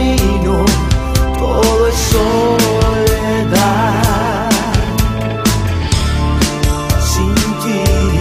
camino, todo é es soledad. Sin ti.